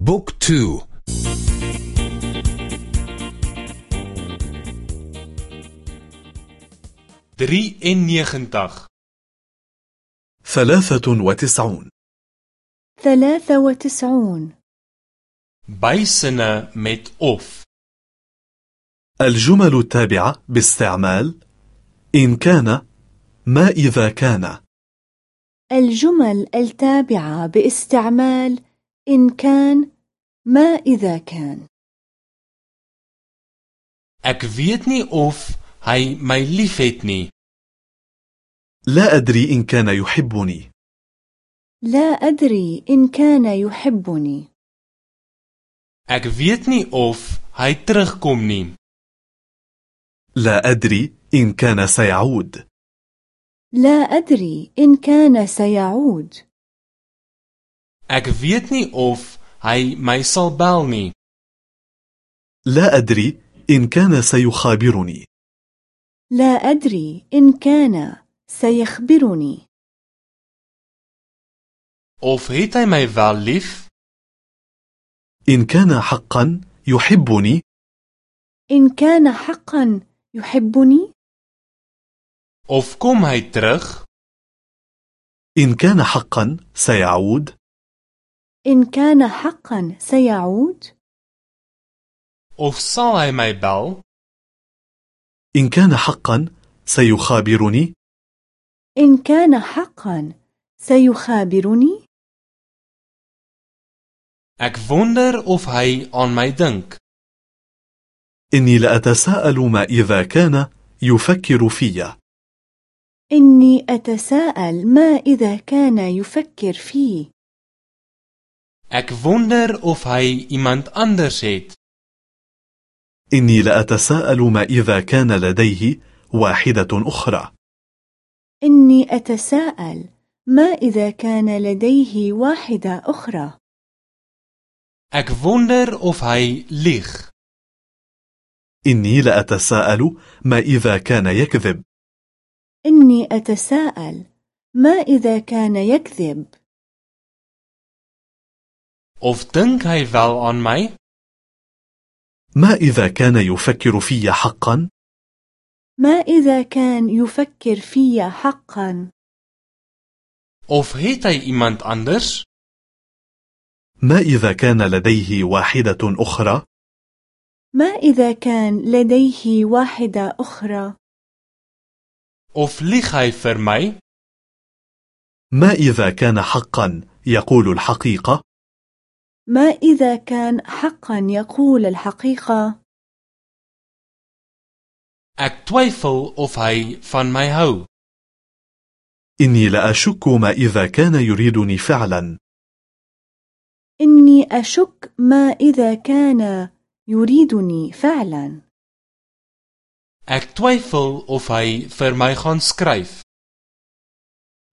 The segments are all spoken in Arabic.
Boek twee. Drie en negentig ثلاثة وتسعون. ثلاثة وتسعون. Bysinne met of. الجمل التابعة باستعمال. إن كان ما إذا كان. الجمل التابعة باستعمال. إن كان ما إذا كان. Ek weet nie of hy my liefhet nie. لا أدري إن كان يحبني. لا أدري إن كان يحبني. Ek weet nie of hy terugkom nie. لا أدري إن كان سيعود. لا أدري إن كان سيعود. Ek weet nie of hy my sal bel nie. لا أدري إن كان سيخابرني لا أدري إن كان سيخبرني Of het hy my wel lief? إن كان حقا يحبني إن كان حقا يحبني Of kom hy terug? إن كان حقا سيعود إن كان حقا سيعود؟ Of sal hy my bel? إن كان حقا سيخابرني؟ إن كان حقا سيخابرني؟ Ek wonder of hy aan my dink. إني لأتساءل ما إذا كان يفكر في إني أتساءل ما إذا كان يفكر فيه. Ek wonder of hy iemand anders het. إني لأتساءل ما إذا كان لديه واحدة أخرى إني أتساءل ما إذا كان لديه واحدة أخرى Ek wonder of hy lieg. إني لأتساءل ما إذا كان يكذب إني أتساءل ما إذا كان يكذب Of dink hy wel aan my? ما إذا كان يفكر في حقا ما إذا كان يفكر في حقا Of het hy iemand anders? ما إذا كان لديه واحدة أخرى ما إذا كان لديه واحدة أخرى Of lieg hy vir my? ما إذا كان حقا يقول الحقيقة ما إذا كان حقا يقول الحقيقة Ek twyfel of hy van my hou. إني لأشك ما إذا كان يريدني فعلا إني أشك ما إذا كان يريدني فعلا Ek twyfel of hy vir my gaan skryf.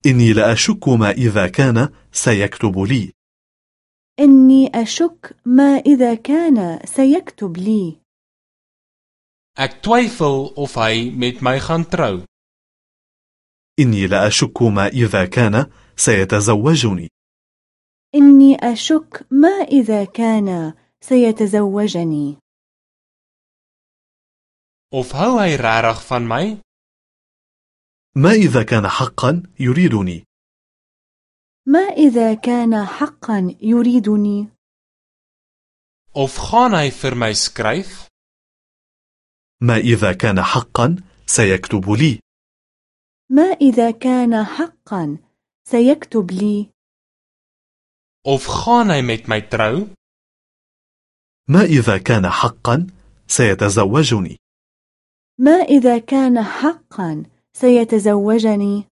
إني لأشك ما إذا كان سيكتب لي إني أشك ما إذا كان سيكتب لي Ek twyfel of hy met my gaan trou. إني لأشك ما إذا كان سيتزوجني إني أشك ما إذا كان سيتزوجني Of hou hy regtig van my? ما إذا كان حقا يريدني ما إذا كان حقا يريدني؟ Of gaan hy vir my skryf? ما إذا كان حقا سيكتب لي. ما إذا كان حقا سيكتب لي؟ Of gaan hy met my trou? ما إذا كان حقا سيتزوجني. ما إذا كان حقا سيتزوجني؟